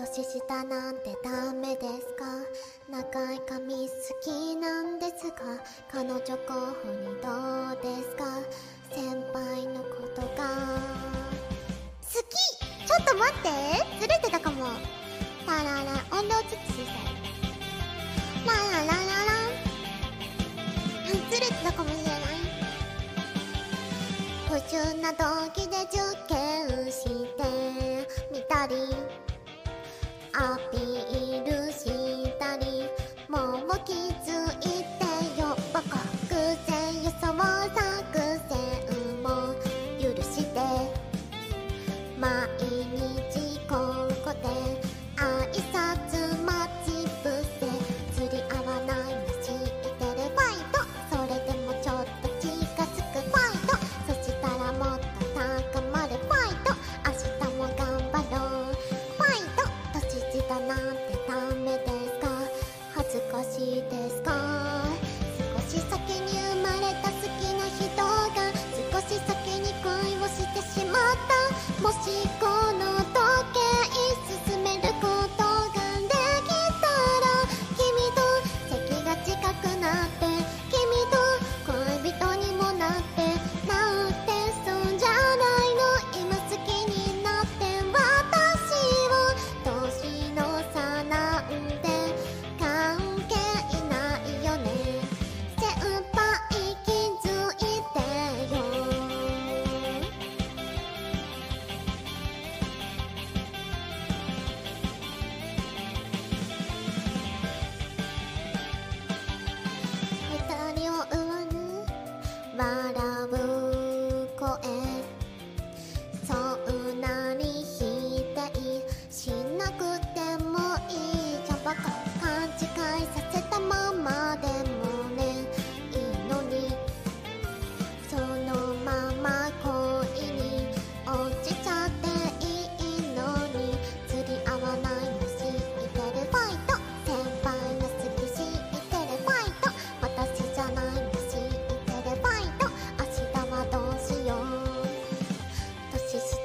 年下なんてダメですか？長い髪好きなんですが彼女候補にどうですか？先輩のことが。好き！ちょっと待って！ずれてたかも。ラララ音量ちょっと小さい。ラララララ。ずれてたかもしれない。不純な動機で受験してみたりアピールしたりもう気づいてよ。僕偶然予想作戦も許して。毎日なんてダメですか？恥ずかしいですか？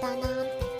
哒啦。